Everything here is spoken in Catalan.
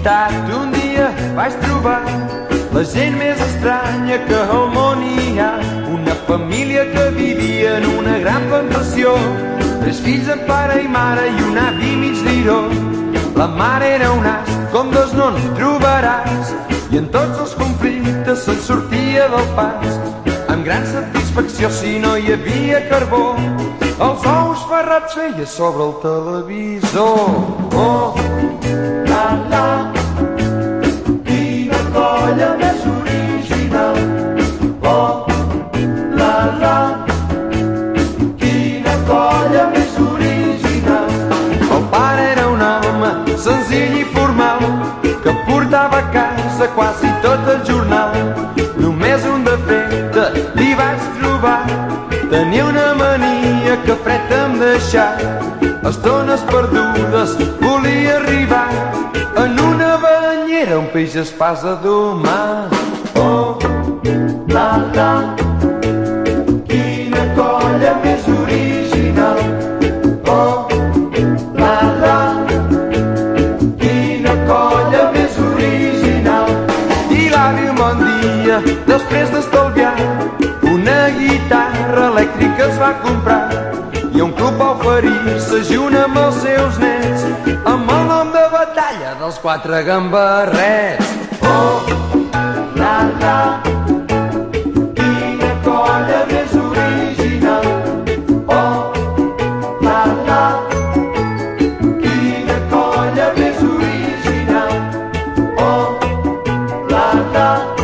costat un dia vaig trobar la gent més estranya que al món hi ha una família que vivia en una gran plantació. Tres fills de pare i mare i un avi mig diró la mare era un as com dos no n'hi trobaràs. I en tots els conflictes se'n sortia del pas amb gran satisfacció si no hi havia carbó. Els ous ferrats feia sobre el televisor. Oh, la, la, quina colla més original. Oh, la, la, quina colla més original. El pare era un home senzill i formal que portava a casa quasi tot mania que fred em deixar. Estones perdudes volia arribar en una banyera un peix espasa domar. Oh, la, la, quina colla més original. Oh, la, la, quina colla més original. I l'avi un bon dia, després d'estalviar, va comprar i un club va oferir s'ajuna amb els seus nens amb el nom de batalla dels quatre gambarrets. Oh, la, la, quina colla més original. Oh, la, la, quina colla més original. Oh, la, la,